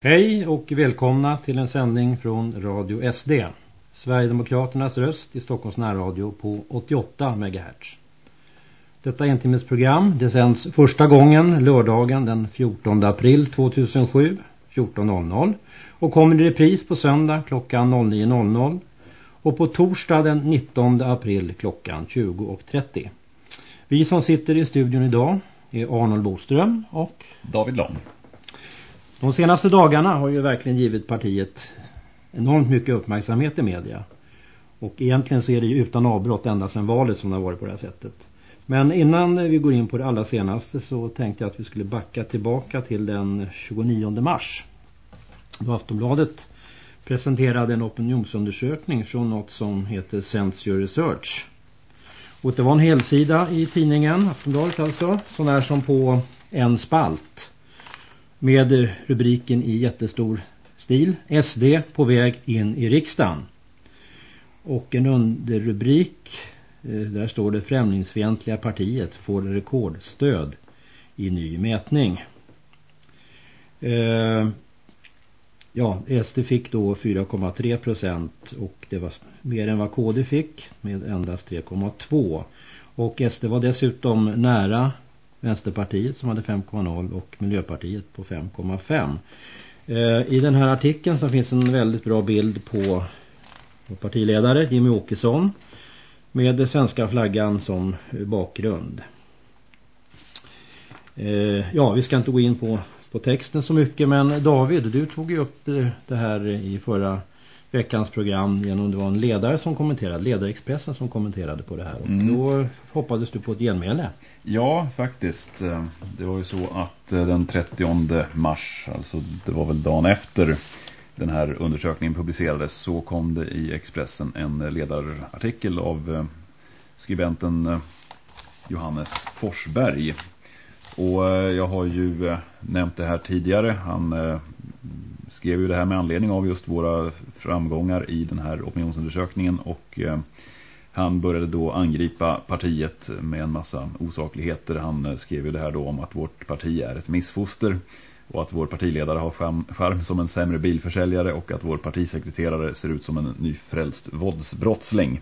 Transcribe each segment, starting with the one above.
Hej och välkomna till en sändning från Radio SD. Sverigedemokraternas röst i Stockholms närradio på 88 MHz. Detta entimmesprogram det sänds första gången lördagen den 14 april 2007 14.00 och kommer i repris på söndag klockan 09.00 och på torsdag den 19 april klockan 20.30. Vi som sitter i studion idag är Arnold Boström och David Lång. De senaste dagarna har ju verkligen givit partiet enormt mycket uppmärksamhet i media. Och egentligen så är det ju utan avbrott ända sedan valet som det har varit på det här sättet. Men innan vi går in på det allra senaste så tänkte jag att vi skulle backa tillbaka till den 29 mars. Då Aftonbladet presenterade en opinionsundersökning från något som heter Censure Research. Och det var en helsida i tidningen, Aftonbladet alltså, sån här som på en spalt med rubriken i jättestor stil SD på väg in i riksdagen. Och en underrubrik eh, där står det Främlingsfientliga partiet får rekordstöd i ny mätning. Eh, ja, SD fick då 4,3 procent och det var mer än vad KD fick med endast 3,2. Och SD var dessutom nära Vänsterpartiet som hade 5,0 och Miljöpartiet på 5,5. Eh, I den här artikeln så finns en väldigt bra bild på partiledare Jimmy Åkesson med den svenska flaggan som bakgrund. Eh, ja, vi ska inte gå in på, på texten så mycket men David, du tog ju upp det här i förra veckans program genom det var en ledare som kommenterade, ledarexpressen som kommenterade på det här. Och mm. då hoppades du på ett genmäle. Ja, faktiskt. Det var ju så att eh, den 30 mars, alltså det var väl dagen efter den här undersökningen publicerades så kom det i Expressen en ledarartikel av eh, skribenten eh, Johannes Forsberg. Och jag har ju nämnt det här tidigare. Han skrev ju det här med anledning av just våra framgångar i den här opinionsundersökningen och eh, han började då angripa partiet med en massa osakligheter. Han eh, skrev ju det här då om att vårt parti är ett missfoster och att vår partiledare har skärm som en sämre bilförsäljare och att vår partisekreterare ser ut som en nyfrälst våldsbrottsling.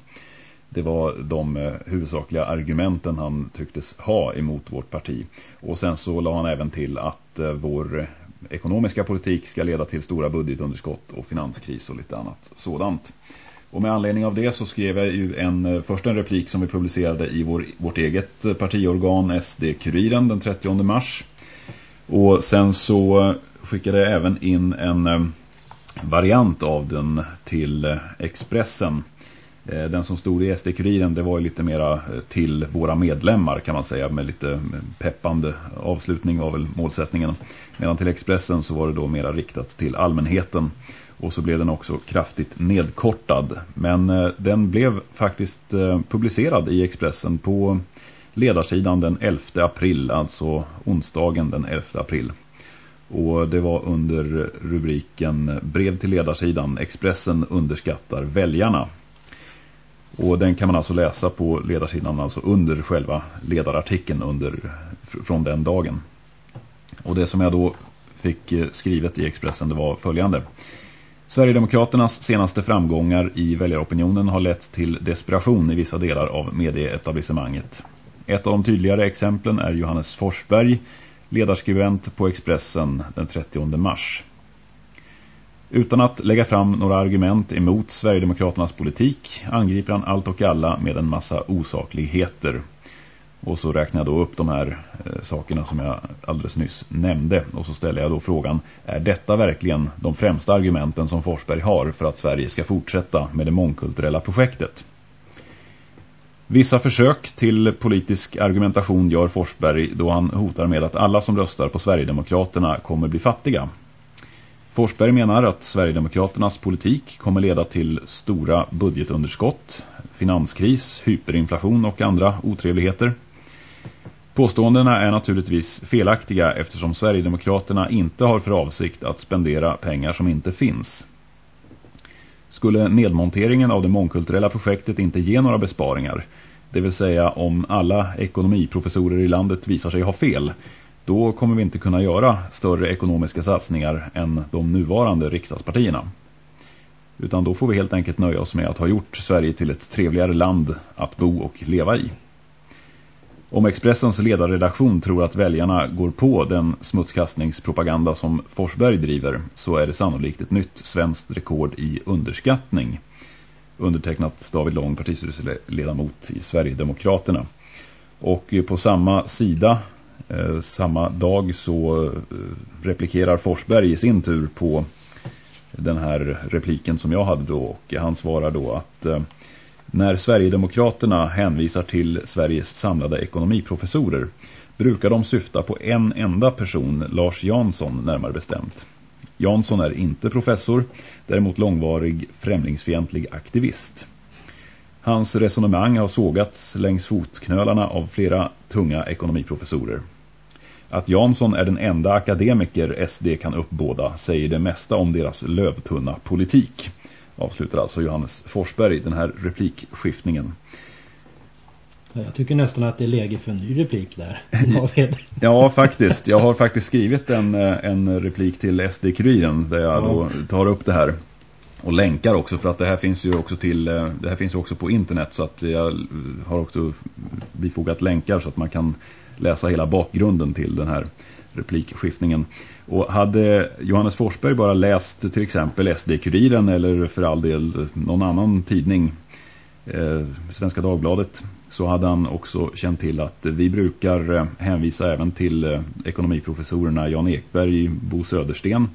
Det var de eh, huvudsakliga argumenten han tycktes ha emot vårt parti. Och sen så la han även till att vår ekonomiska politik ska leda till stora budgetunderskott och finanskris och lite annat sådant. Och med anledning av det så skrev jag ju en, eh, först en replik som vi publicerade i vår, vårt eget eh, partiorgan SD-kuriren den 30 mars. Och sen så skickade jag även in en eh, variant av den till Expressen Eh, den som stod i SD-kuriren det var ju lite mera eh, till våra medlemmar kan man säga med lite eh, peppande avslutning var väl målsättningen. Medan till Expressen så var det då mera riktat till allmänheten och så blev den också kraftigt nedkortad. Men den blev faktiskt publicerad i Expressen på ledarsidan den 11 april, alltså onsdagen den 11 april. Och det var under rubriken Brev till ledarsidan Expressen underskattar väljarna. Och den kan man alltså läsa på ledarsidan alltså under själva ledarartikeln under, från den dagen. Och det som jag då fick eh, skrivet i Expressen det var följande. Sverigedemokraternas senaste framgångar i väljaropinionen har lett till desperation i vissa delar av medieetablissemanget. Ett av de tydligare exemplen är Johannes Forsberg, ledarskribent på Expressen den 30 mars. Utan att lägga fram några argument emot Sverigedemokraternas politik angriper han allt och alla med en massa osakligheter. Och så räknar jag då upp de här eh, sakerna som jag alldeles nyss nämnde. Och så ställer jag då frågan, är detta verkligen de främsta argumenten som Forsberg har för att Sverige ska fortsätta med det mångkulturella projektet? Vissa försök till politisk argumentation gör Forsberg då han hotar med att alla som röstar på Sverigedemokraterna kommer bli fattiga. Forsberg menar att Sverigedemokraternas politik kommer leda till stora budgetunderskott, finanskris, hyperinflation och andra otrevligheter. Påståendena är naturligtvis felaktiga eftersom Sverigedemokraterna inte har för avsikt att spendera pengar som inte finns. Skulle nedmonteringen av det mångkulturella projektet inte ge några besparingar, det vill säga om alla ekonomiprofessorer i landet visar sig ha fel, då kommer vi inte kunna göra större ekonomiska satsningar än de nuvarande riksdagspartierna. Utan då får vi helt enkelt nöja oss med att ha gjort Sverige till ett trevligare land att bo och leva i. Om Expressens ledarredaktion tror att väljarna går på den smutskastningspropaganda som Forsberg driver så är det sannolikt ett nytt svenskt rekord i underskattning. Undertecknat David Lång, partistyrelseledamot i Sverigedemokraterna. Och på samma sida, Eh, samma dag så eh, replikerar Forsberg i sin tur på den här repliken som jag hade då. Och han svarar då att eh, när Sverigedemokraterna hänvisar till Sveriges samlade ekonomiprofessorer brukar de syfta på en enda person, Lars Jansson närmare bestämt. Jansson är inte professor, däremot långvarig främlingsfientlig aktivist. Hans resonemang har sågats längs fotknölarna av flera tunga ekonomiprofessorer. Att Jansson är den enda akademiker SD kan uppbåda säger det mesta om deras lövtunna politik avslutar alltså Johannes Forsberg den här replikskiftningen. Jag tycker nästan att det är läge för en ny replik där. ja, faktiskt. Jag har faktiskt skrivit en, eh, en replik till SD-kuriren där jag ja. då tar upp det här. Och länkar också för att det här finns ju också till eh, det här finns också på internet så att jag har också bifogat länkar så att man kan läsa hela bakgrunden till den här replikskiftningen. Och hade Johannes Forsberg bara läst till exempel SD-kuriren eller för all del någon annan tidning, eh, Svenska Dagbladet, så hade han också känt till att vi brukar eh, hänvisa även till eh, ekonomiprofessorerna Jan Ekberg och Bo Södersten.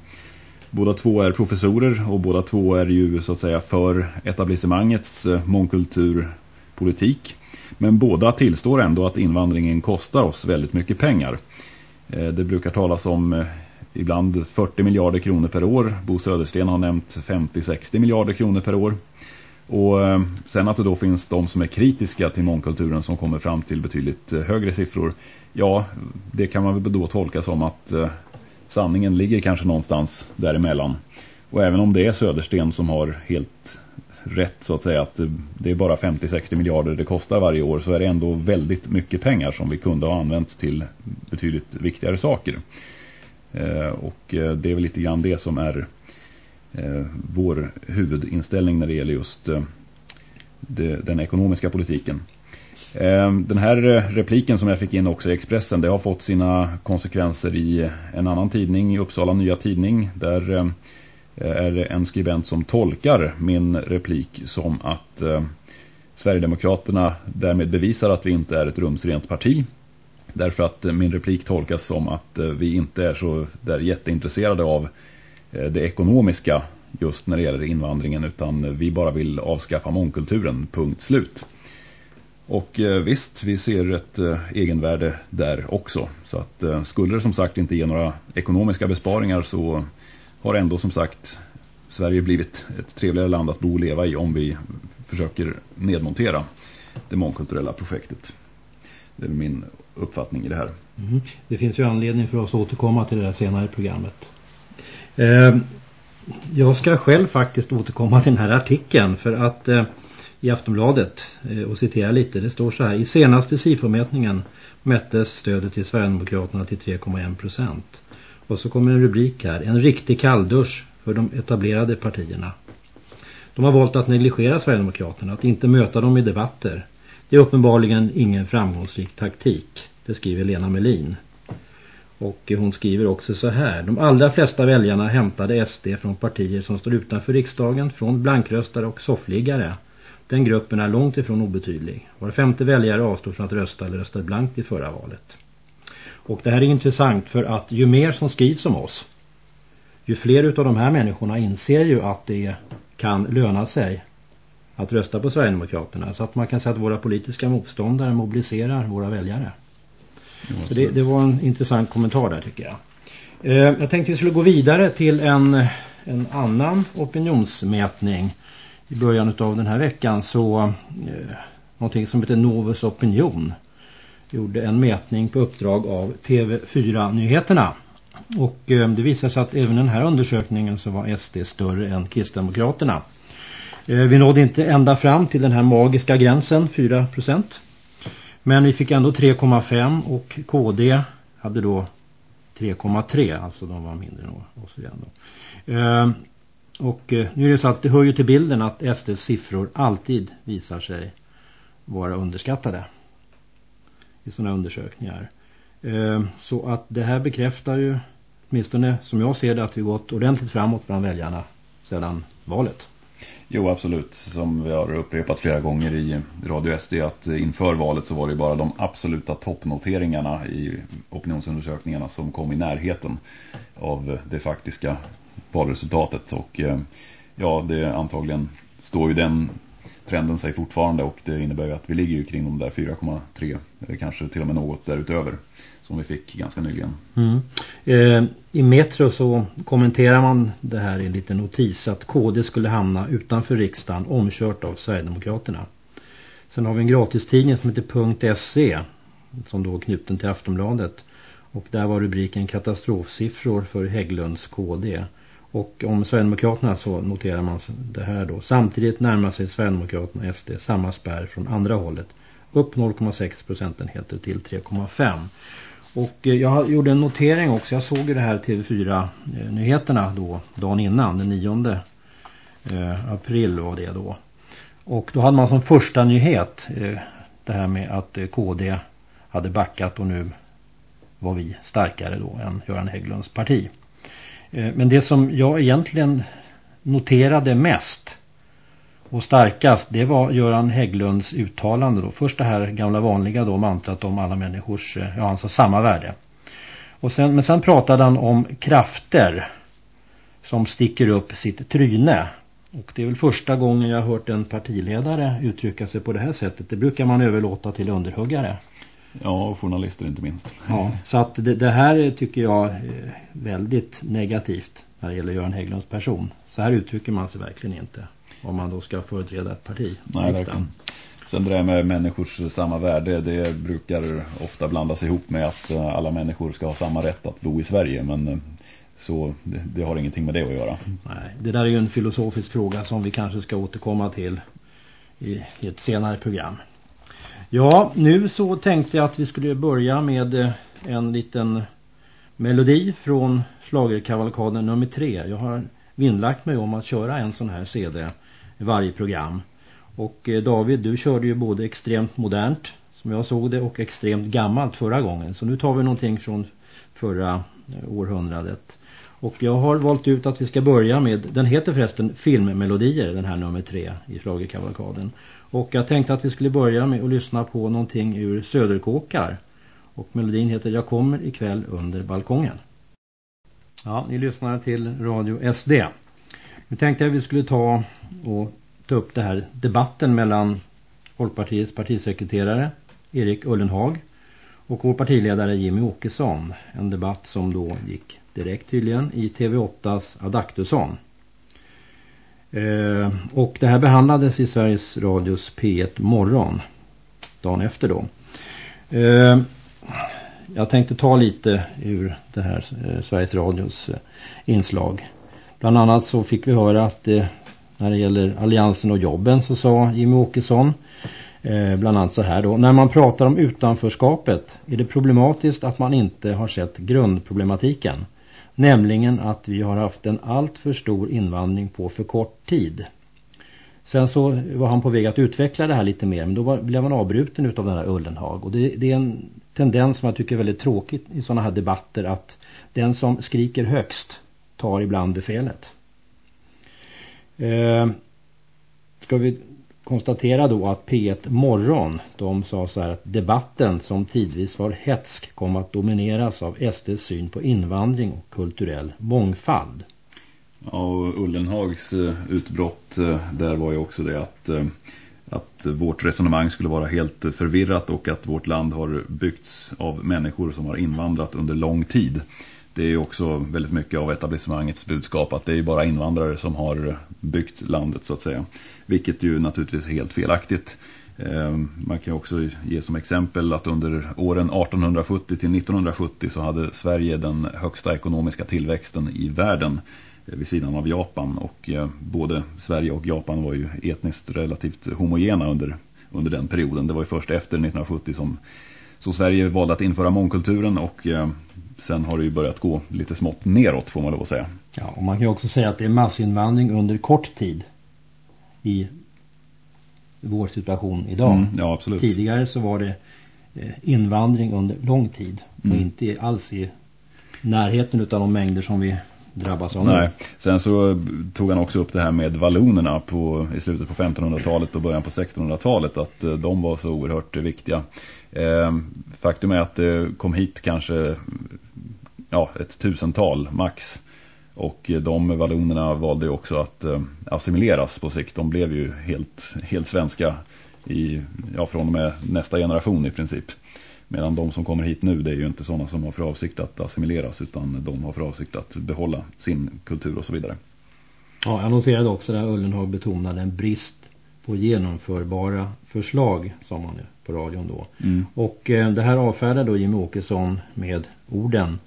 Båda två är professorer och båda två är ju så att säga för etablissemangets eh, mångkulturpolitik. Men båda tillstår ändå att invandringen kostar oss väldigt mycket pengar. Eh, det brukar talas om eh, ibland 40 miljarder kronor per år. Bo Södersten har nämnt 50-60 miljarder kronor per år. Och sen att det då finns de som är kritiska till mångkulturen som kommer fram till betydligt högre siffror. Ja, det kan man väl då tolka som att sanningen ligger kanske någonstans däremellan. Och även om det är Södersten som har helt rätt så att säga att det är bara 50-60 miljarder det kostar varje år så är det ändå väldigt mycket pengar som vi kunde ha använt till betydligt viktigare saker. Eh, och eh, det är väl lite grann det som är eh, vår huvudinställning när det gäller just den ekonomiska politiken. Ehm, den här eh, repliken som jag fick in också i Expressen, det har fått sina konsekvenser i en annan tidning, i Uppsala Nya Tidning. Där ehm, är det en skribent som tolkar min replik som att ehm, Sverigedemokraterna därmed bevisar att vi inte är ett rumsrent parti. Därför att eh, min replik tolkas som att eh, vi inte är så där jätteintresserade av det ekonomiska just när det gäller invandringen utan vi bara vill avskaffa mångkulturen, punkt slut. Och eh, visst, vi ser ett eh, egenvärde där också. Så att eh, skulle det som sagt inte ge några ekonomiska besparingar så har ändå som sagt Sverige blivit ett trevligare land att bo och leva i om vi försöker nedmontera det mångkulturella projektet. Det är min uppfattning i det här. Mm. Det finns ju anledning för oss att återkomma till det här senare programmet. Eh, jag ska själv faktiskt återkomma till den här artikeln för att eh, i Aftonbladet eh, och citerar lite, det står så här. I senaste SIFO-mätningen mättes stödet till Sverigedemokraterna till 3,1 procent. Och så kommer en rubrik här. En riktig kalldusch för de etablerade partierna. De har valt att negligera Sverigedemokraterna, att inte möta dem i debatter. Det är uppenbarligen ingen framgångsrik taktik, det skriver Lena Melin. Och hon skriver också så här. De allra flesta väljarna hämtade SD från partier som står utanför riksdagen, från blankröstare och soffliggare. Den gruppen är långt ifrån obetydlig. Var femte väljare avstod från att rösta eller röstade blankt i förra valet. Och det här är intressant för att ju mer som skrivs om oss, ju fler av de här människorna inser ju att det kan löna sig att rösta på Sverigedemokraterna. Så att man kan säga att våra politiska motståndare mobiliserar våra väljare. Så det, det, var en intressant kommentar där tycker jag. Eh, jag tänkte vi skulle gå vidare till en, en annan opinionsmätning. I början av den här veckan så eh, någonting som heter Novus Opinion gjorde en mätning på uppdrag av TV4-nyheterna. Och eh, det visade sig att även den här undersökningen så var SD större än Kristdemokraterna. Eh, vi nådde inte ända fram till den här magiska gränsen, 4%. Men vi fick ändå 3,5 och KD hade då 3,3 alltså de var mindre än oss igen då. Eh, och eh, nu är det så att det hör ju till bilden att SDs siffror alltid visar sig vara underskattade i sådana undersökningar. Eh, så att det här bekräftar ju åtminstone som jag ser det att vi gått ordentligt framåt bland väljarna sedan valet. Jo, absolut. Som vi har upprepat flera gånger i Radio SD att inför valet så var det bara de absoluta toppnoteringarna i opinionsundersökningarna som kom i närheten av det faktiska valresultatet. Och eh, ja, det antagligen står ju den trenden sig fortfarande och det innebär ju att vi ligger ju kring de där 4,3 eller kanske till och med något därutöver som vi fick ganska nyligen. Mm. Eh, I Metro så kommenterar man det här i en liten notis att KD skulle hamna utanför riksdagen omkört av Sverigedemokraterna. Sen har vi en gratistidning som heter .se som då är knuten till Aftonbladet. Och där var rubriken katastrofsiffror för Hägglunds KD. Och om Sverigedemokraterna så noterar man det här då. Samtidigt närmar sig Sverigedemokraterna SD samma spärr från andra hållet. Upp 0,6 procentenheter till 3,5. Och eh, jag gjorde en notering också. Jag såg ju det här TV4-nyheterna eh, då, dagen innan, den 9 eh, april var det då. Och då hade man som första nyhet det här med att KD hade backat och nu var vi starkare då än Göran Hägglunds parti. Eh, men det som jag egentligen noterade mest och starkast det var Göran Hägglunds uttalande då. Först det här gamla vanliga då mantrat om alla människors, eh, ja alltså samma värde. Och sen, men sen pratade han om krafter som sticker upp sitt tryne. Och det är väl första gången jag har hört en partiledare uttrycka sig på det här sättet. Det brukar man överlåta till underhuggare. Ja, och journalister inte minst. Ja, så att det, det här tycker jag är väldigt negativt när det gäller Göran Hägglunds person. Så här uttrycker man sig verkligen inte om man då ska företräda ett parti. Nej, verkligen. Sen det där med människors samma värde, det brukar ofta blandas ihop med att eh, alla människor ska ha samma rätt att bo i Sverige. Men eh, så det, det, har ingenting med det att göra. Nej, det där är ju en filosofisk fråga som vi kanske ska återkomma till i, i ett senare program. Ja, nu så tänkte jag att vi skulle börja med eh, en liten melodi från slagerkavalkaden nummer tre. Jag har vinnlagt mig om att köra en sån här CD i varje program. Och eh, David, du körde ju både extremt modernt som jag såg det och extremt gammalt förra gången. Så nu tar vi någonting från förra eh, århundradet. Och jag har valt ut att vi ska börja med, den heter förresten Filmmelodier, den här nummer tre i Schlagerkavalkaden. Och jag tänkte att vi skulle börja med att lyssna på någonting ur Söderkåkar. Och melodin heter Jag kommer ikväll under balkongen. Ja, ni lyssnar till Radio SD. Nu tänkte jag att vi skulle ta och ta upp det här debatten mellan Folkpartiets partisekreterare Erik Ullenhag och vår partiledare Jimmy Åkesson. En debatt som då gick direkt tydligen i TV8s Adaktusson. Eh, och det här behandlades i Sveriges Radios P1 morgon dagen efter då. Eh, jag tänkte ta lite ur det här eh, Sveriges Radios eh, inslag. Bland annat så fick vi höra att eh, när det gäller alliansen och jobben så sa Jimmy Åkesson eh, bland annat så här då. När man pratar om utanförskapet är det problematiskt att man inte har sett grundproblematiken. Nämligen att vi har haft en allt för stor invandring på för kort tid. Sen så var han på väg att utveckla det här lite mer men då var, blev han avbruten utav den här Ullenhag. Och det, det, är en tendens som jag tycker är väldigt tråkigt i sådana här debatter att den som skriker högst tar ibland befälet. Eh, ska vi konstatera då att P1 Morgon, de sa så här att debatten som tidvis var hetsk kom att domineras av SDs syn på invandring och kulturell mångfald. Ja, och Ullenhags eh, utbrott eh, där var ju också det att, eh, att vårt resonemang skulle vara helt förvirrat och att vårt land har byggts av människor som har invandrat under lång tid det är också väldigt mycket av etablissemangets budskap att det är bara invandrare som har byggt landet så att säga. Vilket ju naturligtvis är helt felaktigt. Ehm, man kan också ge som exempel att under åren 1870 till 1970 så hade Sverige den högsta ekonomiska tillväxten i världen eh, vid sidan av Japan. Och eh, både Sverige och Japan var ju etniskt relativt homogena under, under den perioden. Det var ju först efter 1970 som så Sverige valde att införa mångkulturen och eh, sen har det ju börjat gå lite smått neråt får man lov att säga. Ja, och man kan ju också säga att det är massinvandring under kort tid i vår situation idag. Mm, ja, absolut. Tidigare så var det eh, invandring under lång tid och mm. inte alls i närheten av de mängder som vi drabbas av Nej. Sen så tog han också upp det här med vallonerna på, i slutet på 1500-talet och början på 1600-talet att eh, de var så oerhört viktiga. Eh, faktum är att det kom hit kanske ja, ett tusental max. Och eh, de vallonerna valde också att eh, assimileras på sikt. De blev ju helt, helt svenska i, ja, från och med nästa generation i princip. Medan de som kommer hit nu det är ju inte sådana som har för avsikt att assimileras utan de har för avsikt att behålla sin kultur och så vidare. Ja, jag noterade också där Ullenhag betonade en brist på genomförbara förslag som man på radion då. Mm. Och eh, det här avfärdar då Jimmy Åkesson med orden.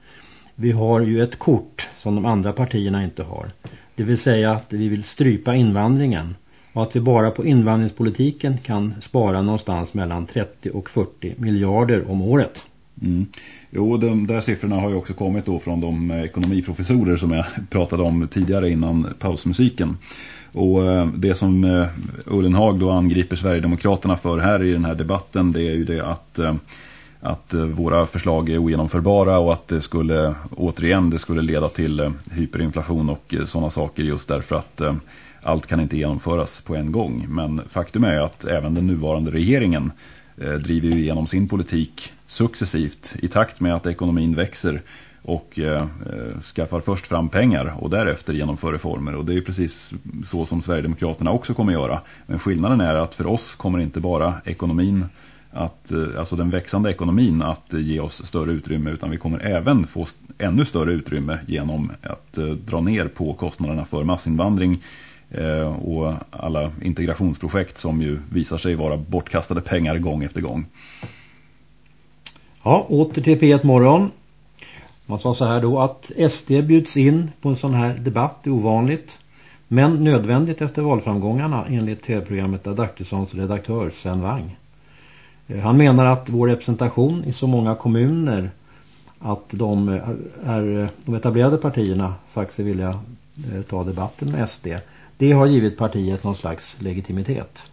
Vi har ju ett kort som de andra partierna inte har. Det vill säga att vi vill strypa invandringen och att vi bara på invandringspolitiken kan spara någonstans mellan 30 och 40 miljarder om året. Mm. Jo, de där siffrorna har ju också kommit då från de eh, ekonomiprofessorer som jag pratade om tidigare innan pausmusiken. Och eh, det som eh, Ullenhag då angriper Sverigedemokraterna för här i den här debatten det är ju det att att våra förslag är ogenomförbara och att det skulle återigen det skulle leda till hyperinflation och sådana saker just därför att allt kan inte genomföras på en gång. Men faktum är att även den nuvarande regeringen eh, driver ju igenom sin politik successivt i takt med att ekonomin växer och eh, eh, skaffar först fram pengar och därefter genomför reformer. Och det är precis så som Sverigedemokraterna också kommer göra. Men skillnaden är att för oss kommer inte bara ekonomin att, eh, alltså den växande ekonomin att ge oss större utrymme utan vi kommer även få ännu större utrymme genom att dra ner på kostnaderna för massinvandring Eh, och alla integrationsprojekt som ju visar sig vara bortkastade pengar gång efter gång. Ja, åter till P1 morgon. Man sa så här då att SD bjuds in på en sån här debatt, det är ovanligt. Men nödvändigt efter valframgångarna enligt tv-programmet Adaktussons redaktör Sven Wang. Eh, han menar att vår representation i så många kommuner att de, eh, är, de etablerade partierna sagt sig vilja ta debatten med SD det har givit partiet någon slags legitimitet.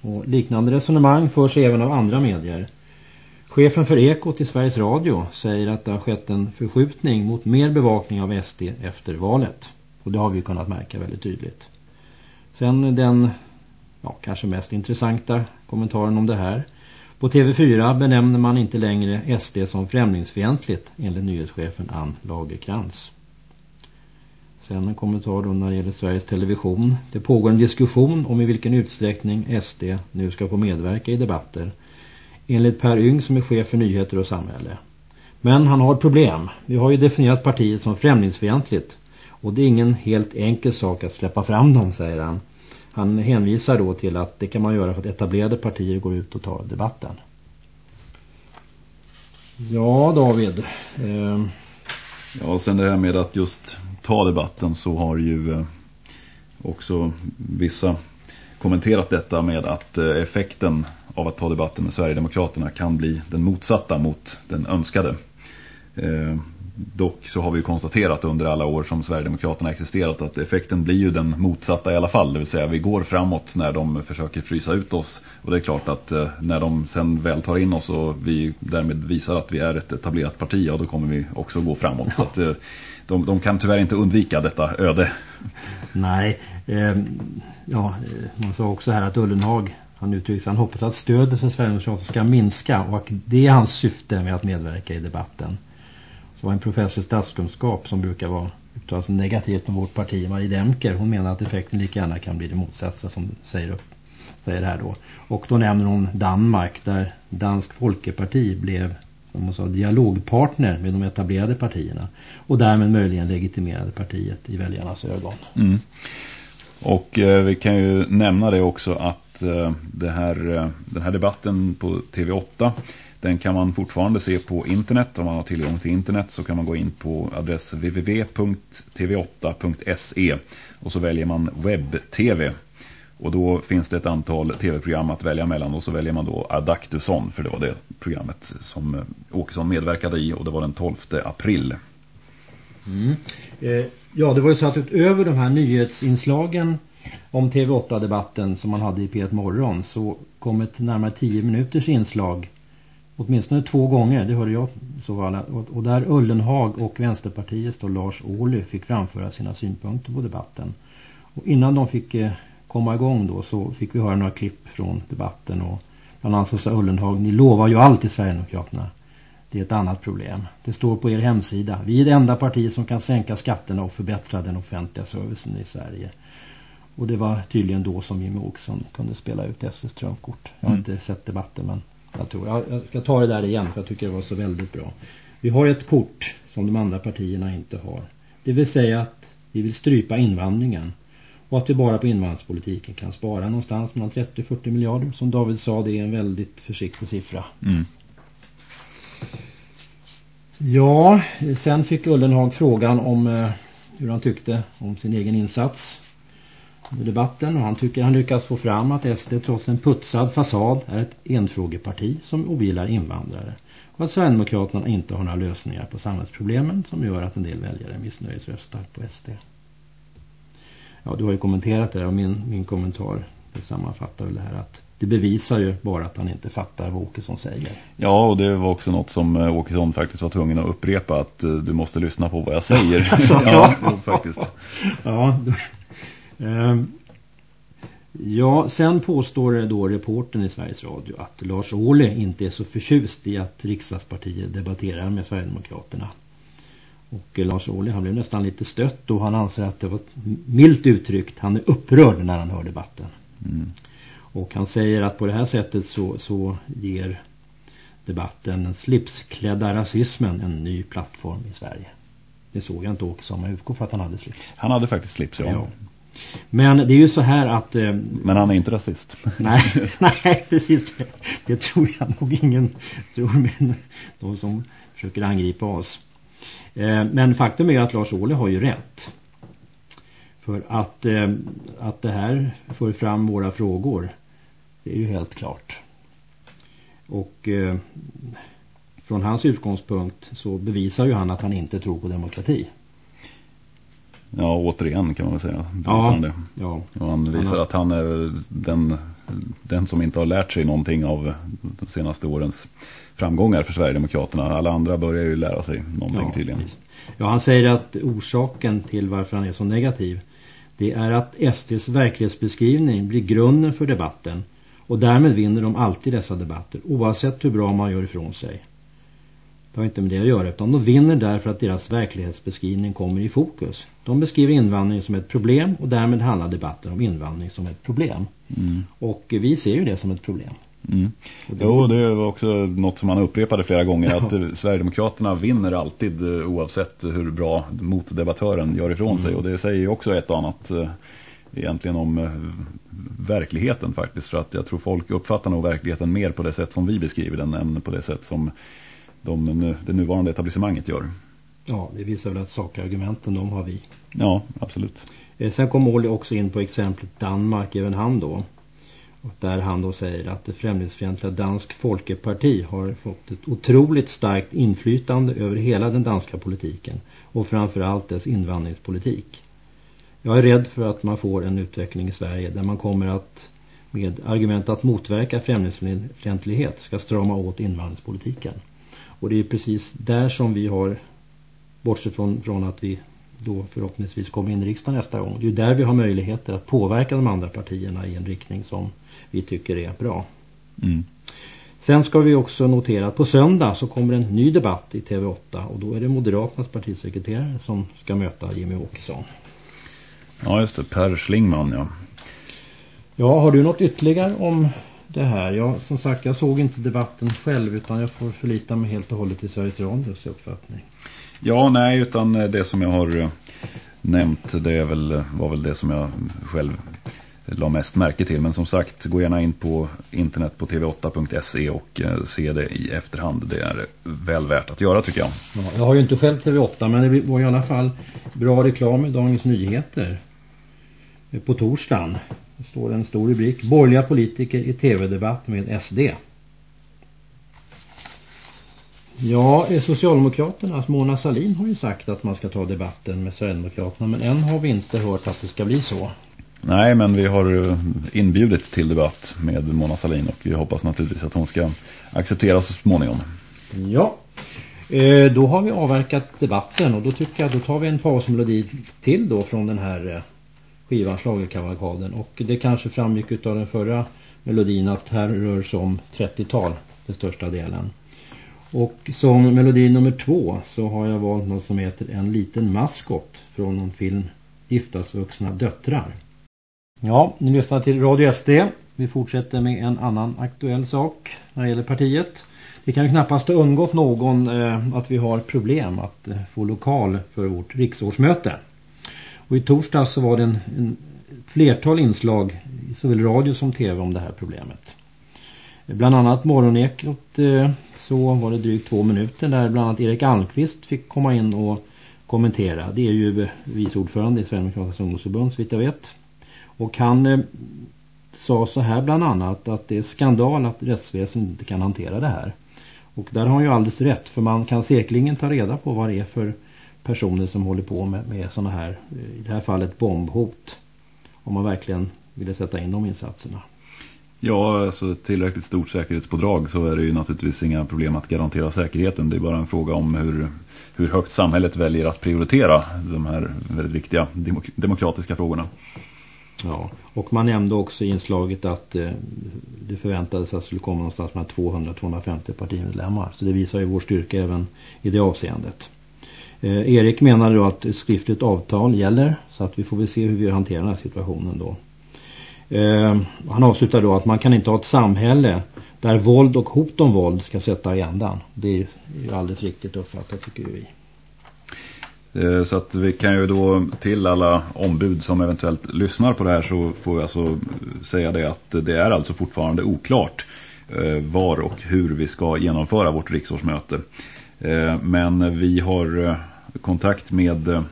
Och liknande resonemang förs även av andra medier. Chefen för Ekot i Sveriges Radio säger att det har skett en förskjutning mot mer bevakning av SD efter valet. Och det har vi kunnat märka väldigt tydligt. Sen den ja, kanske mest intressanta kommentaren om det här. På TV4 benämner man inte längre SD som främlingsfientligt enligt nyhetschefen Ann Lagerkrans. Sen en kommentar då när det gäller Sveriges Television. Det pågår en diskussion om i vilken utsträckning SD nu ska få medverka i debatter. Enligt Per Yng som är chef för nyheter och samhälle. Men han har problem. Vi har ju definierat partiet som främlingsfientligt. Och det är ingen helt enkel sak att släppa fram dem, säger han. Han hänvisar då till att det kan man göra för att etablerade partier går ut och tar debatten. Ja, David. Eh... Ja, och sen det här med att just ta debatten så har ju eh, också vissa kommenterat detta med att eh, effekten av att ta debatten med Sverigedemokraterna kan bli den motsatta mot den önskade. Eh, Eh, dock så har vi konstaterat under alla år som Sverigedemokraterna existerat att effekten blir ju den motsatta i alla fall. Det vill säga vi går framåt när de försöker frysa ut oss. Och det är klart att när de sen väl tar in oss och vi därmed visar att vi är ett etablerat parti, ja då kommer vi också gå framåt. Ja. Så att de, de kan tyvärr inte undvika detta öde. Nej, eh, ja, man sa också här att Ullenhag han uttryckte han hoppas att stödet för Sverigedemokraterna ska minska och det är hans syfte med att medverka i debatten. Det var en professor i statskunskap som brukar vara uttalas sig negativt med vårt parti, Marie Demker. Hon menar att effekten lika gärna kan bli det motsatta som säger, upp, säger här då. Och då nämner hon Danmark där Dansk Folkeparti blev som hon sa, dialogpartner med de etablerade partierna och därmed möjligen legitimerade partiet i väljarnas ögon. Mm. Och eh, vi kan ju nämna det också att eh, det här, eh, den här debatten på TV8 den kan man fortfarande se på internet. Om man har tillgång till internet så kan man gå in på adress www.tv8.se och så väljer man webb-tv. Och då finns det ett antal tv-program att välja mellan och så väljer man då Adaktusson för det var det programmet som eh, Åkesson medverkade i och det var den 12 april. Mm. Eh, ja, det var ju så att utöver de här nyhetsinslagen om TV8-debatten som man hade i P1 Morgon så kom ett närmare 10 minuters inslag åtminstone två gånger, det hörde jag så alla. Och, och där Ullenhag och Vänsterpartiet och Lars Ohly fick framföra sina synpunkter på debatten. Och innan de fick eh, komma igång då så fick vi höra några klipp från debatten och bland annat så sa Ullenhag, ni lovar ju allt i Sverigedemokraterna. Det är ett annat problem. Det står på er hemsida. Vi är det enda parti som kan sänka skatterna och förbättra den offentliga servicen i Sverige. Och det var tydligen då som Jimmy Åkesson kunde spela ut SS trumkort. Jag har mm. inte sett debatten men jag tror jag, ska ta det där igen för jag tycker det var så väldigt bra. Vi har ett kort som de andra partierna inte har. Det vill säga att vi vill strypa invandringen. Och att vi bara på invandringspolitiken kan spara någonstans mellan 30-40 miljarder. Som David sa, det är en väldigt försiktig siffra. Mm. Ja, sen fick Ullenhag frågan om eh, hur han tyckte om sin egen insats debatten och han tycker han lyckas få fram att SD trots en putsad fasad är ett enfrågeparti som ogillar invandrare och att Sverigedemokraterna inte har några lösningar på samhällsproblemen som gör att en del väljare missnöjesröstar på SD. Ja, du har ju kommenterat det och min, min kommentar det sammanfattar väl det här att det bevisar ju bara att han inte fattar vad Åkesson säger. Ja, och det var också något som eh, Åkesson faktiskt var tvungen att upprepa att eh, du måste lyssna på vad jag säger. alltså, ja, ja, faktiskt. Ja, ja, sen påstår då reporten i Sveriges Radio att Lars Ohly inte är så förtjust i att riksdagspartier debatterar med Sverigedemokraterna. Och Lars Ohly han blev nästan lite stött och han anser att det var milt uttryckt. Han är upprörd när han hör debatten. Mm. Och han säger att på det här sättet så, så ger debatten den slipsklädda rasismen en ny plattform i Sverige. Det såg jag inte Åkesson, men jag utgår för att han hade slips. Han hade faktiskt slips, ja. ja. Men det är ju så här att... Eh, men han är inte rasist. nej, nej, precis. Det, det tror jag nog ingen tror, men de som försöker angripa oss. Eh, men faktum är att Lars Ohly har ju rätt. För att, eh, att det här för fram våra frågor, det är ju helt klart. Och eh, från hans utgångspunkt så bevisar ju han att han inte tror på demokrati. Ja, återigen kan man väl säga. Ja, det. ja. Och han visar att han är den, den som inte har lärt sig någonting av de senaste årens framgångar för Sverigedemokraterna. Alla andra börjar ju lära sig någonting ja, tydligen. Visst. Ja, han säger att orsaken till varför han är så negativ det är att SDs verklighetsbeskrivning blir grunden för debatten och därmed vinner de alltid dessa debatter oavsett hur bra man gör ifrån sig. Det har inte med det att göra utan de vinner därför att deras verklighetsbeskrivning kommer i fokus. De beskriver invandring som ett problem och därmed handlar debatten om invandring som ett problem. Mm. Och vi ser ju det som ett problem. Mm. Det... Jo, det var också något som man upprepade flera gånger att. Sverigedemokraterna vinner alltid eh, oavsett hur bra motdebattören gör ifrån mm. sig och det säger ju också ett och annat eh, egentligen om eh, verkligheten faktiskt för att jag tror folk uppfattar nog verkligheten mer på det sätt som vi beskriver den än på det sätt som de, det nuvarande etablissemanget gör. Ja, det visar väl att sakargumenten de har vi. Ja, absolut. Eh, sen kom Molly också in på exemplet Danmark, även han då. Och där han då säger att det främlingsfientliga Dansk Folkeparti har fått ett otroligt starkt inflytande över hela den danska politiken och framförallt dess invandringspolitik. Jag är rädd för att man får en utveckling i Sverige där man kommer att med argument att motverka främlingsfientlighet ska strama åt invandringspolitiken. Och det är precis där som vi har, bortsett från, från att vi då förhoppningsvis kommer in i riksdagen nästa gång. Det är där vi har möjligheter att påverka de andra partierna i en riktning som vi tycker är bra. Mm. Sen ska vi också notera att på söndag så kommer en ny debatt i TV8 och då är det Moderaternas partisekreterare som ska möta Jimmy Åkesson. Ja just det, Per Schlingman ja. Ja, har du något ytterligare om det här. Jag, som sagt, jag såg inte debatten själv utan jag får förlita mig helt och hållet till Sveriges Radios uppfattning. Ja, nej, utan det som jag har eh, nämnt det är väl, var väl det som jag själv la mest märke till. Men som sagt, gå gärna in på internet på tv8.se och eh, se det i efterhand. Det är väl värt att göra tycker jag. Ja, jag har ju inte själv TV8 men det var i alla fall bra reklam i Dagens Nyheter på torsdagen. Det står en stor rubrik. Borgerliga politiker i tv-debatt med SD. Ja, eh, Socialdemokraternas Mona Salin har ju sagt att man ska ta debatten med Sverigedemokraterna. Men än har vi inte hört att det ska bli så. Nej, men vi har eh, inbjudit till debatt med Mona Salin och vi hoppas naturligtvis att hon ska acceptera så småningom. Ja, eh, då har vi avverkat debatten och då tycker jag då tar vi en pausmelodi till då från den här skivan Schlagerkavalkaden. Och det kanske framgick av den förra melodin att här rör sig om 30-tal, den största delen. Och som melodi nummer två så har jag valt något som heter En liten maskot från någon film Giftasvuxna döttrar. Ja, ni lyssnar till Radio SD. Vi fortsätter med en annan aktuell sak när det gäller partiet. Det kan ju knappast ha undgått någon eh, att vi har problem att eh, få lokal för vårt riksårsmöte. Och i torsdags så var det en, en flertal inslag i såväl radio som tv om det här problemet. Bland annat morgonekot eh, så var det drygt två minuter där bland annat Erik Almqvist fick komma in och kommentera. Det är ju eh, vice ordförande i Sverigedemokraternas ungdomsförbund så vitt jag vet. Och han eh, sa så här bland annat att det är skandal att rättsväsendet inte kan hantera det här. Och där har han ju alldeles rätt för man kan säkerligen ta reda på vad det är för personer som håller på med, med sådana här, i det här fallet bombhot. Om man verkligen ville sätta in de insatserna. Ja, alltså tillräckligt stort säkerhetspådrag så är det ju naturligtvis inga problem att garantera säkerheten. Det är bara en fråga om hur, hur högt samhället väljer att prioritera de här väldigt viktiga demok demokratiska frågorna. Ja, och man nämnde också i inslaget att eh, det förväntades att det skulle komma någonstans med 200-250 partimedlemmar. Så det visar ju vår styrka även i det avseendet. Eh, Erik menar då att skriftligt avtal gäller så att vi får väl se hur vi hanterar den här situationen då. Eh, han avslutar då att man kan inte ha ett samhälle där våld och hot om våld ska sätta agendan. Det är ju alldeles riktigt uppfattat tycker vi. Eh, så att vi kan ju då till alla ombud som eventuellt lyssnar på det här så får jag alltså säga det att det är alltså fortfarande oklart eh, var och hur vi ska genomföra vårt riksårsmöte. Eh, men vi har kontakt med eh,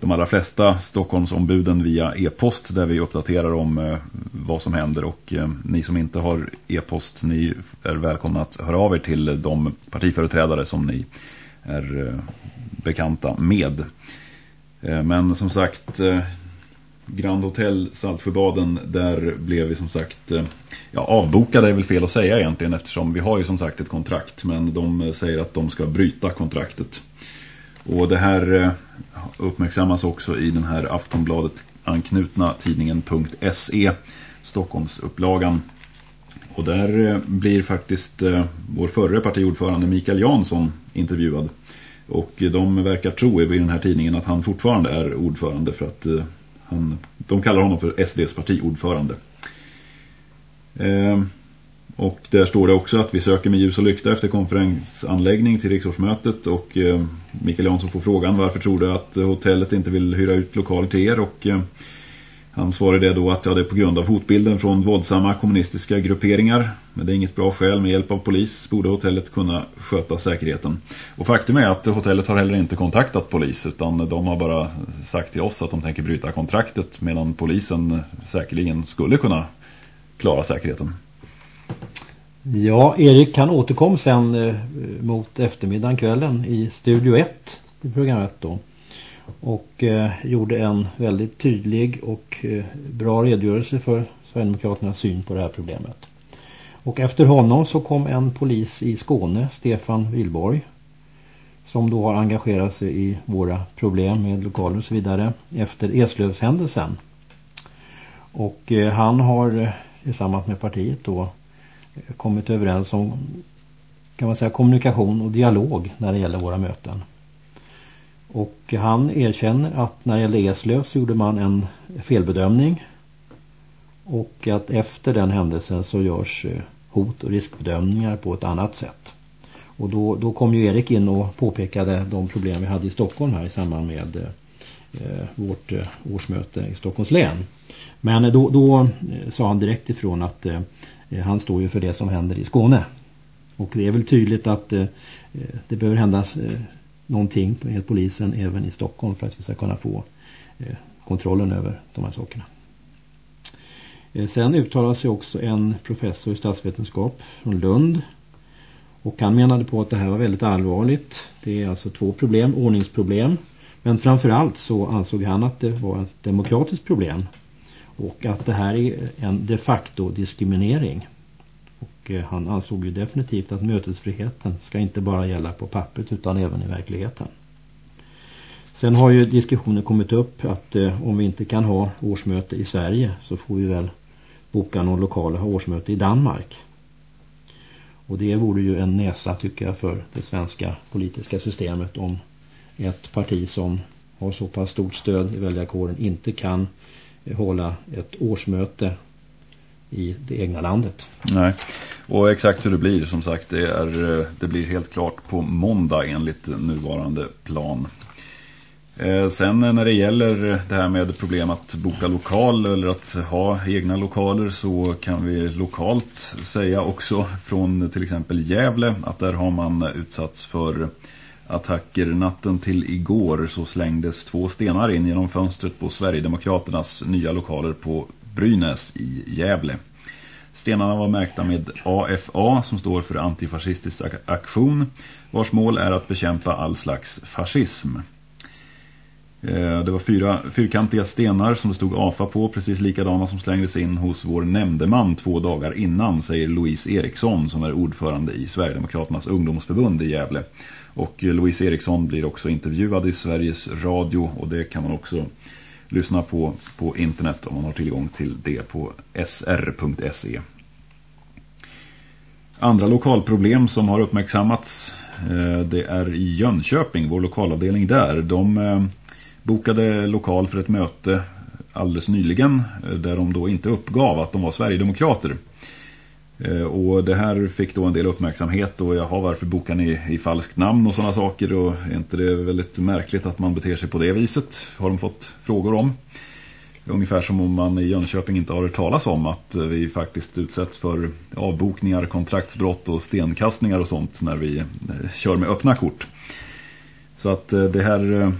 de allra flesta Stockholmsombuden via e-post där vi uppdaterar om eh, vad som händer och eh, ni som inte har e-post ni är välkomna att höra av er till de partiföreträdare som ni är bekanta med. Eh, men som sagt, eh, Grand Hotel Saltsjöbaden, där blev vi som sagt eh, ja, avbokade är väl fel att säga egentligen eftersom vi har ju som sagt ett kontrakt men de säger att de ska bryta kontraktet. Och det här eh, uppmärksammas också i den här Aftonbladet anknutna tidningen.se Stockholmsupplagan. Och där eh, blir faktiskt eh, vår förre partiordförande Mikael Jansson intervjuad. Och de verkar tro i den här tidningen att han fortfarande är ordförande för att han, de kallar honom för SDs partiordförande. Och där står det också att vi söker med ljus och lykta efter konferensanläggning till riksårsmötet och eh, Mikael Jansson får frågan varför tror du att hotellet inte vill hyra ut lokal till er och eh, han svarade då att ja, det är på grund av hotbilden från våldsamma kommunistiska grupperingar. Men det är inget bra skäl. Med hjälp av polis borde hotellet kunna sköta säkerheten. Och faktum är att hotellet har heller inte kontaktat polis utan de har bara sagt till oss att de tänker bryta kontraktet medan polisen säkerligen skulle kunna klara säkerheten. Ja, Erik kan återkom sen eh, mot eftermiddagen kvällen i Studio 1 i program 1 då och eh, gjorde en väldigt tydlig och eh, bra redogörelse för Sverigedemokraternas syn på det här problemet. Och efter honom så kom en polis i Skåne, Stefan Wilborg, som då har engagerat sig i våra problem med lokaler och så vidare efter Eslövshändelsen. Och eh, han har eh, tillsammans med partiet då kommit överens om kan man säga kommunikation och dialog när det gäller våra möten. Och han erkänner att när det gällde Eslöv så gjorde man en felbedömning. Och att efter den händelsen så görs eh, hot och riskbedömningar på ett annat sätt. Och då, då kom ju Erik in och påpekade de problem vi hade i Stockholm här i samband med eh, eh vårt eh, årsmöte i Stockholms län. Men då, då eh, sa han direkt ifrån att eh, Eh, han står ju för det som händer i Skåne. Och det är väl tydligt att eh, eh det behöver hända eh, någonting med polisen även i Stockholm för att vi ska kunna få eh, kontrollen över de här sakerna. Eh, sen uttalar sig också en professor i statsvetenskap från Lund. Och han menade på att det här var väldigt allvarligt. Det är alltså två problem, ordningsproblem. Men framförallt så ansåg han att det var ett demokratiskt problem. Och att det här är en de facto diskriminering. Och eh, han ansåg ju definitivt att mötesfriheten ska inte bara gälla på pappret utan även i verkligheten. Sen har ju diskussionen kommit upp att eh, om vi inte kan ha årsmöte i Sverige så får vi väl boka någon lokal och ha årsmöte i Danmark. Och det vore ju en näsa tycker jag för det svenska politiska systemet om ett parti som har så pass stort stöd i väljarkåren inte kan hålla ett årsmöte i det egna landet. Nej, och exakt hur det blir som sagt det, är, eh, det blir helt klart på måndag enligt nuvarande plan. Eh, sen när det gäller det här med problem att boka lokal eller att ha egna lokaler så kan vi lokalt säga också från till exempel Gävle att där har man utsatts för attacker. Natten till igår så slängdes två stenar in genom fönstret på Sverigedemokraternas nya lokaler på Brynäs i Gävle. Stenarna var märkta med AFA som står för antifascistisk aktion vars mål är att bekämpa all slags fascism. Eh, det var fyra fyrkantiga stenar som det stod AFA på, precis likadana som slängdes in hos vår nämndeman två dagar innan, säger Louise Eriksson som är ordförande i Sverigedemokraternas ungdomsförbund i Gävle. Och Louise Eriksson blir också intervjuad i Sveriges Radio och det kan man också lyssna på på internet om man har tillgång till det på sr.se. Andra lokalproblem som har uppmärksammats eh, det är i Jönköping, vår lokalavdelning där. De eh, bokade lokal för ett möte alldeles nyligen eh, där de då inte uppgav att de var Sverigedemokrater. Eh, och det här fick då en del uppmärksamhet och jag har varför bokar ni i falskt namn och sådana saker och är inte det väldigt märkligt att man beter sig på det viset har de fått frågor om. Ungefär som om man i Jönköping inte har hört talas om att eh, vi faktiskt utsätts för avbokningar, kontraktsbrott och stenkastningar och sånt när vi eh, kör med öppna kort. Så att det här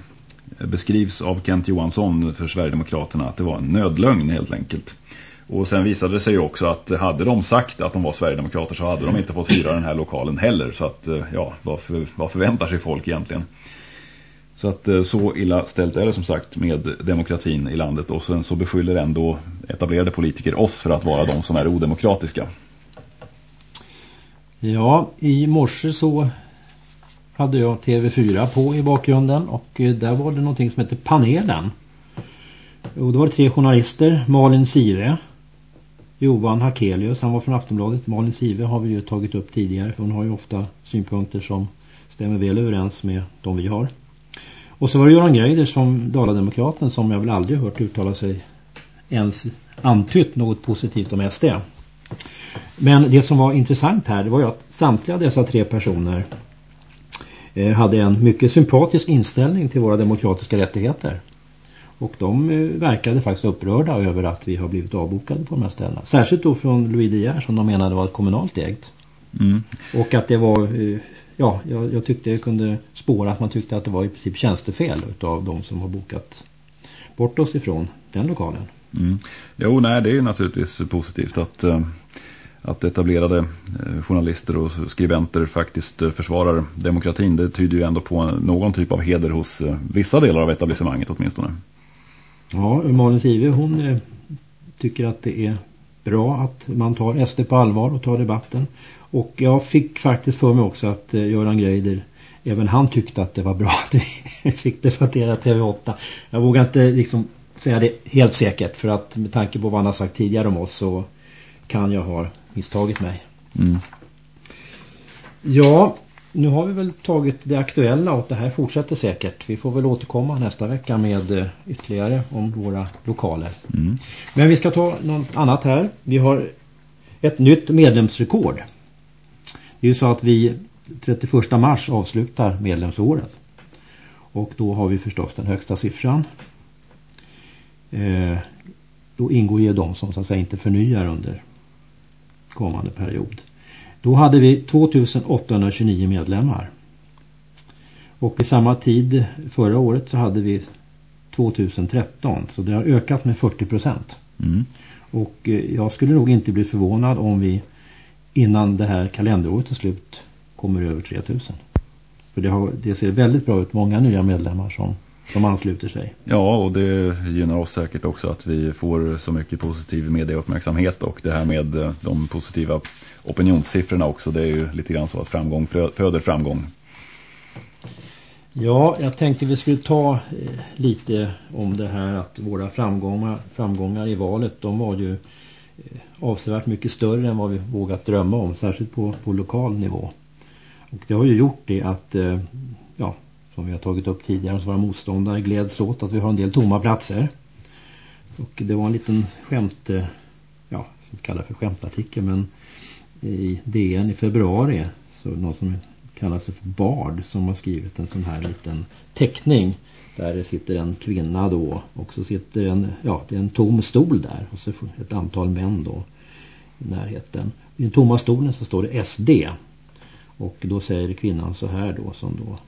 beskrivs av Kent Johansson för Sverigedemokraterna att det var en nödlögn helt enkelt. Och sen visade det sig också att hade de sagt att de var Sverigedemokrater så hade de inte fått hyra den här lokalen heller. Så att eh, ja, vad, för, vad förväntar sig folk egentligen? Så att eh, så illa ställt är det som sagt med demokratin i landet. Och sen så beskyller ändå etablerade politiker oss för att vara de som är odemokratiska. Ja, i morse så hade jag TV4 på i bakgrunden och eh, där var det någonting som hette Panelen. Och då var det tre journalister, Malin Sire. Johan Hakelius, han var från Aftonbladet. Malin Sive har vi ju tagit upp tidigare för hon har ju ofta synpunkter som stämmer väl överens med de vi har. Och så var det Göran Greider som Dalademokraten som jag väl aldrig hört uttala sig ens antytt något positivt om SD. Men det som var intressant här det var ju att samtliga dessa tre personer eh, hade en mycket sympatisk inställning till våra demokratiska rättigheter. Och de eh, verkade faktiskt upprörda över att vi har blivit avbokade på de här ställena. Särskilt då från Louis De som de menade var ett kommunalt ägt. Mm. Och att det var, eh, ja, jag, jag, tyckte jag kunde spåra att man tyckte att det var i princip tjänstefel av de som har bokat bort oss ifrån den lokalen. Mm. Jo, nej, det är naturligtvis positivt att att etablerade eh, journalister och skribenter faktiskt eh, försvarar demokratin. Det tyder ju ändå på någon typ av heder hos eh, vissa delar av etablissemanget åtminstone. Ja, Malin Sive hon tycker att det är bra att man tar SD på allvar och tar debatten. Och jag fick faktiskt för mig också att Göran Greider, även han tyckte att det var bra att vi fick debattera TV8. Jag vågar inte liksom säga det helt säkert för att med tanke på vad han har sagt tidigare om oss så kan jag ha misstagit mig. Mm. Ja, nu har vi väl tagit det aktuella och det här fortsätter säkert. Vi får väl återkomma nästa vecka med eh, ytterligare om våra lokaler. Mm. Men vi ska ta något annat här. Vi har ett nytt medlemsrekord. Det är ju så att vi 31 mars avslutar medlemsåret. Och då har vi förstås den högsta siffran. Eh, då ingår ju de som så att säga inte förnyar under kommande period. Då hade vi 2829 medlemmar. Och i samma tid förra året så hade vi 2013 så det har ökat med 40 procent. Mm. Och eh, jag skulle nog inte bli förvånad om vi innan det här kalenderåret är slut kommer över 3000. För det, har, det ser väldigt bra ut, många nya medlemmar som, som ansluter sig. Ja, och det gynnar oss säkert också att vi får så mycket positiv medieuppmärksamhet och det här med eh, de positiva opinionssiffrorna också. Det är ju lite grann så att framgång föder framgång. Ja, jag tänkte vi skulle ta eh, lite om det här att våra framgångar, framgångar i valet, de var ju eh, avsevärt mycket större än vad vi vågat drömma om, särskilt på, på lokal nivå. Och det har ju gjort det att, eh, som vi har tagit upp tidigare, som våra motståndare gläds åt att vi har en del tomma platser. Och det var en liten skämt, ja, som vi kallar för skämtartikel, men i DN i februari så någon som kallar sig för Bard som har skrivit en sån här liten teckning där det sitter en kvinna då och så sitter en, ja det är en tom stol där och så ett antal män då i närheten. I den tomma stolen så står det SD och då säger kvinnan så här då som då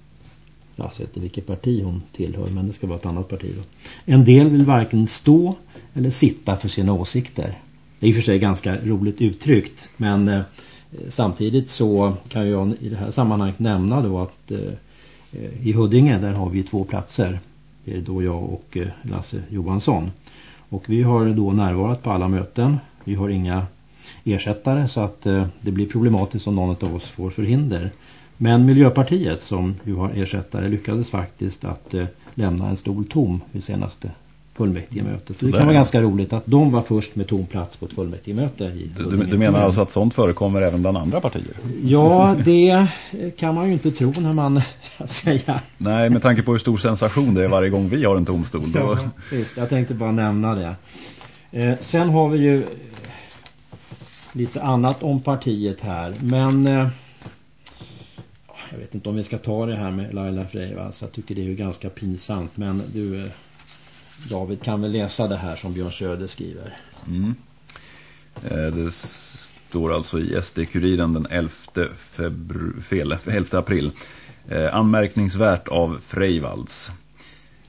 jag säger inte vilket parti hon tillhör men det ska vara ett annat parti då. En del vill varken stå eller sitta för sina åsikter. Det är i och för sig ganska roligt uttryckt men eh, Samtidigt så kan jag i det här sammanhanget nämna då att eh, eh i Huddinge där har vi två platser. Det är då jag och eh, Lasse Johansson. Och vi har då närvarat på alla möten. Vi har inga ersättare så att eh, det blir problematiskt om någon av oss får förhinder. Men Miljöpartiet som ju har ersättare lyckades faktiskt att lämna en stol tom vid senaste fullmäktigemöte. Så det kan vara ganska roligt att de var först med tom plats på ett fullmäktigemöte. I du, du menar alltså att sånt förekommer även bland andra partier? Ja, det kan man ju inte tro när man säger. Nej, med tanke på hur stor sensation det är varje gång vi har en tom stol. Då... Ja, visst, jag tänkte bara nämna det. Eh, sen har vi ju lite annat om partiet här. Men eh, jag vet inte om vi ska ta det här med Laila Freivalds. Jag tycker det är ju ganska pinsamt. Men du, eh, David kan väl läsa det här som Björn Söder skriver. Mm. Eh, det står alltså i SD-kuriren den 11, fel, 11 april. Eh, anmärkningsvärt av Freivalds.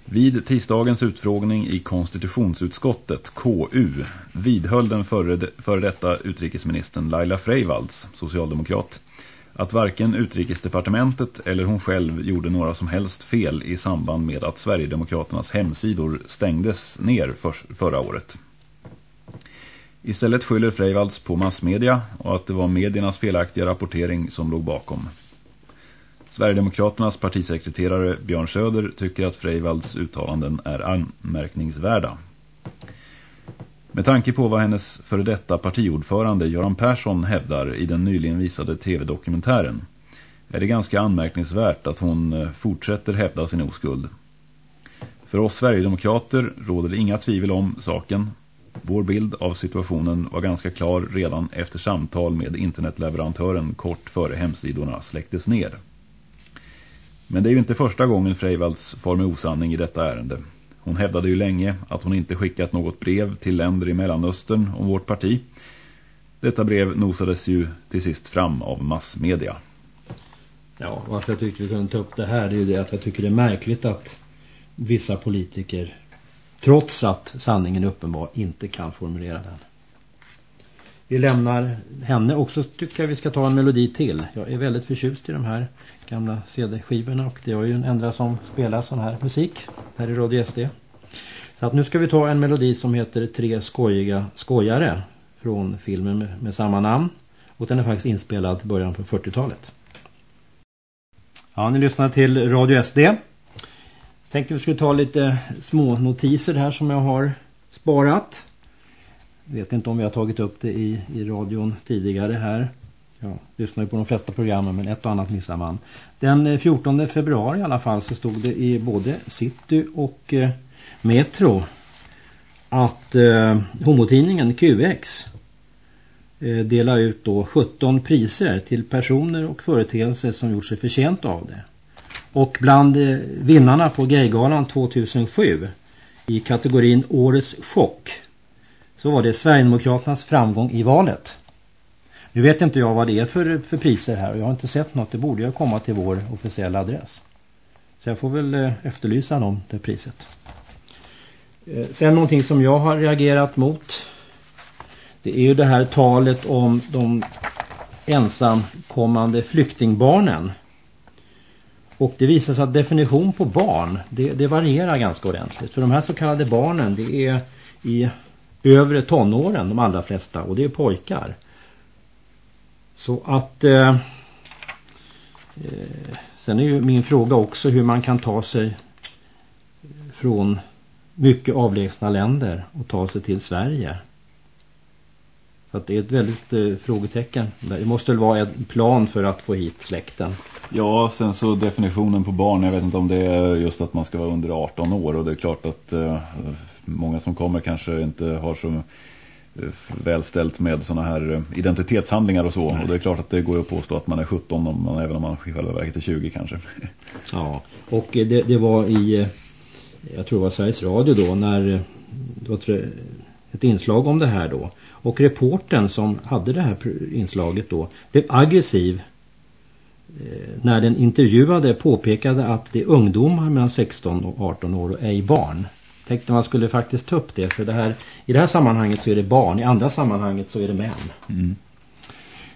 Vid tisdagens utfrågning i konstitutionsutskottet, KU, vidhöll den före, före detta utrikesministern Laila Freivalds, socialdemokrat, att varken utrikesdepartementet eller hon själv gjorde några som helst fel i samband med att Sverigedemokraternas hemsidor stängdes ner för, förra året. Istället skyller Freivalds på massmedia och att det var mediernas felaktiga rapportering som låg bakom. Sverigedemokraternas partisekreterare Björn Söder tycker att Freivalds uttalanden är anmärkningsvärda. Med tanke på vad hennes före detta partiordförande Göran Persson hävdar i den nyligen visade tv-dokumentären är det ganska anmärkningsvärt att hon eh, fortsätter hävda sin oskuld. För oss Sverigedemokrater råder det inga tvivel om saken. Vår bild av situationen var ganska klar redan efter samtal med internetleverantören kort före hemsidorna släcktes ner. Men det är ju inte första gången Freivalds far med osanning i detta ärende. Hon hävdade ju länge att hon inte skickat något brev till länder i Mellanöstern om vårt parti. Detta brev nosades ju till sist fram av massmedia. Ja, varför jag tyckte vi kunde ta upp det här det är ju det att jag tycker det är märkligt att vissa politiker trots att sanningen är uppenbar inte kan formulera den. Vi lämnar henne också tycker jag vi ska ta en melodi till. Jag är väldigt förtjust i de här gamla CD-skivorna och det är ju en enda som spelar sån här musik här i Radio SD. Så att nu ska vi ta en melodi som heter Tre skojiga skojare från filmen med, med samma namn. Och den är faktiskt inspelad i början på 40-talet. Ja, ni lyssnar till Radio SD. Tänkte vi skulle ta lite små notiser här som jag har sparat. Vet inte om vi har tagit upp det i, i radion tidigare här. Ja, lyssnar ju på de flesta programmen men ett och annat missar man. Den eh, 14 februari i alla fall så stod det i både City och eh, Metro att eh, homotidningen QX eh, delar ut då 17 priser till personer och företeelser som gjort sig förtjänt av det. Och bland eh, vinnarna på Gaygalan 2007 i kategorin Årets chock så var det Sverigedemokraternas framgång i valet. Nu vet inte jag vad det är för, för priser här och jag har inte sett något. Det borde ju komma till vår officiella adress. Så jag får väl eh, efterlysa dem, det priset. Eh, sen någonting som jag har reagerat mot. Det är ju det här talet om de ensamkommande flyktingbarnen. Och det visar sig att definition på barn, det, det, varierar ganska ordentligt. För de här så kallade barnen, det är i övre tonåren de allra flesta. Och det är pojkar. Så att... Eh, eh, sen är ju min fråga också hur man kan ta sig från mycket avlägsna länder och ta sig till Sverige. Så att det är ett väldigt eh, frågetecken. Det måste väl vara en plan för att få hit släkten. Ja, sen så definitionen på barn, jag vet inte om det är just att man ska vara under 18 år och det är klart att eh, många som kommer kanske inte har så välställt med sådana här eh, identitetshandlingar och så. Nej. Och det är klart att det går att påstå att man är 17 om man, även om man i själva verket är 20 kanske. Ja, och det, det var i, eh, jag tror det var Sveriges Radio då, när det var ett inslag om det här då. Och reporten som hade det här inslaget då blev aggressiv eh, när den intervjuade påpekade att det är ungdomar mellan 16 och 18 år och ej barn. Tänkte man skulle faktiskt ta upp det för det här, i det här sammanhanget så är det barn, i andra sammanhanget så är det män. Mm.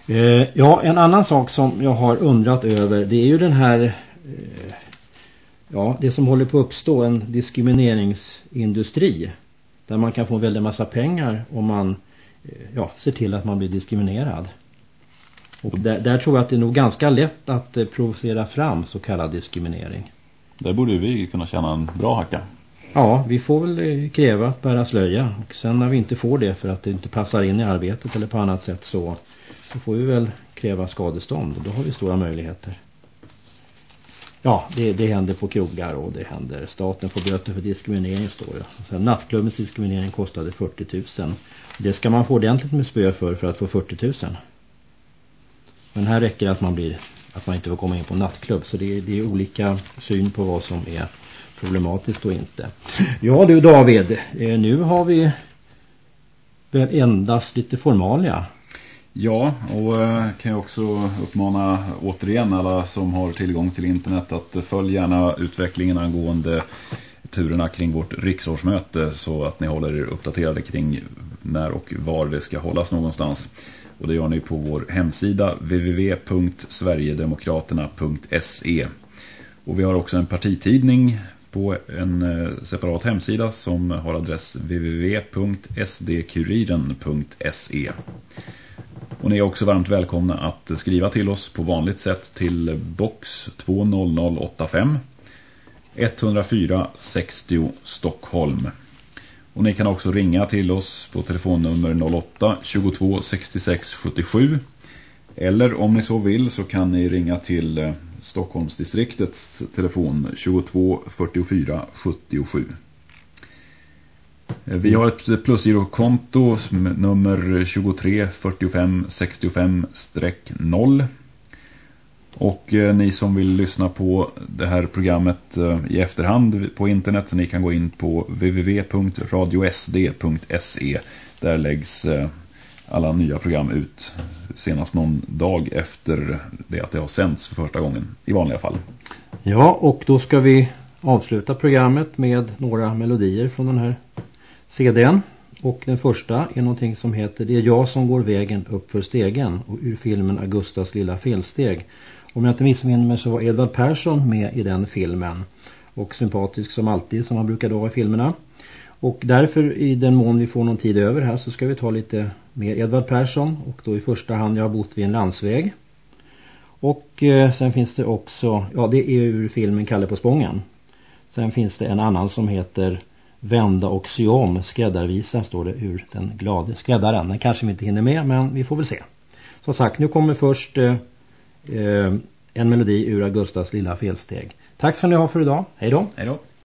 Eh, ja, en annan sak som jag har undrat över det är ju den här eh, ja, det som håller på att uppstå en diskrimineringsindustri där man kan få en väldig massa pengar om man eh, ja, ser till att man blir diskriminerad. Och där, där, tror jag att det är nog ganska lätt att eh, provocera fram så kallad diskriminering. Där borde vi kunna tjäna en bra hacka. Ja, vi får väl eh, kräva att bära slöja. Och sen när vi inte får det för att det inte passar in i arbetet eller på annat sätt så, så får vi väl kräva skadestånd. Och då har vi stora möjligheter. Ja, det, det händer på krogar och det händer. Staten får böter för diskriminering står det. Sen nattklubbens diskriminering kostade 40 000. Det ska man få ordentligt med spö för för att få 40 000. Men här räcker det att man blir att man inte får komma in på nattklubb. Så det, det är olika syn på vad som är problematiskt och inte. Ja du David, eh, nu har vi väl endast lite formalia. Ja, och eh, kan jag också uppmana återigen alla som har tillgång till internet att följ gärna utvecklingen angående turerna kring vårt riksårsmöte så att ni håller er uppdaterade kring när och var det ska hållas någonstans. Och det gör ni på vår hemsida www.sverigedemokraterna.se Och vi har också en partitidning på en eh, separat hemsida som har adress www.sdkuriren.se och ni är också varmt välkomna att skriva till oss på vanligt sätt till box 20085 104 60 Stockholm. Och ni kan också ringa till oss på telefonnummer 08 22 66 77 eller om ni så vill så kan ni ringa till eh, Stockholmsdistriktets telefon 22 44 77. Vi har ett plusgirokonto nummer 23 45 65-0. Och eh, ni som vill lyssna på det här programmet eh, i efterhand på internet, ni kan gå in på www.radiosd.se. Där läggs eh, alla nya program ut senast någon dag efter det att det har sänts för första gången, i vanliga fall. Ja, och då ska vi avsluta programmet med några melodier från den här CDn. Och den första är någonting som heter Det är jag som går vägen upp för stegen. Och ur filmen Augustas lilla felsteg. Om jag inte missminner mig så var Edvard Persson med i den filmen. Och sympatisk som alltid som han brukade vara i filmerna. Och därför i den mån vi får någon tid över här så ska vi ta lite med Edvard Persson. Och då i första hand Jag har bott vid en landsväg. Och eh, sen finns det också, ja det är ur filmen Kalle på Spången. Sen finns det en annan som heter Vända och sy om, skräddarvisa står det ur den glade skräddaren. Den kanske vi inte hinner med men vi får väl se. Som sagt, nu kommer först eh, eh en melodi ur Augustas lilla felsteg. Tack ska ni ha för idag. Hej då. Hej då.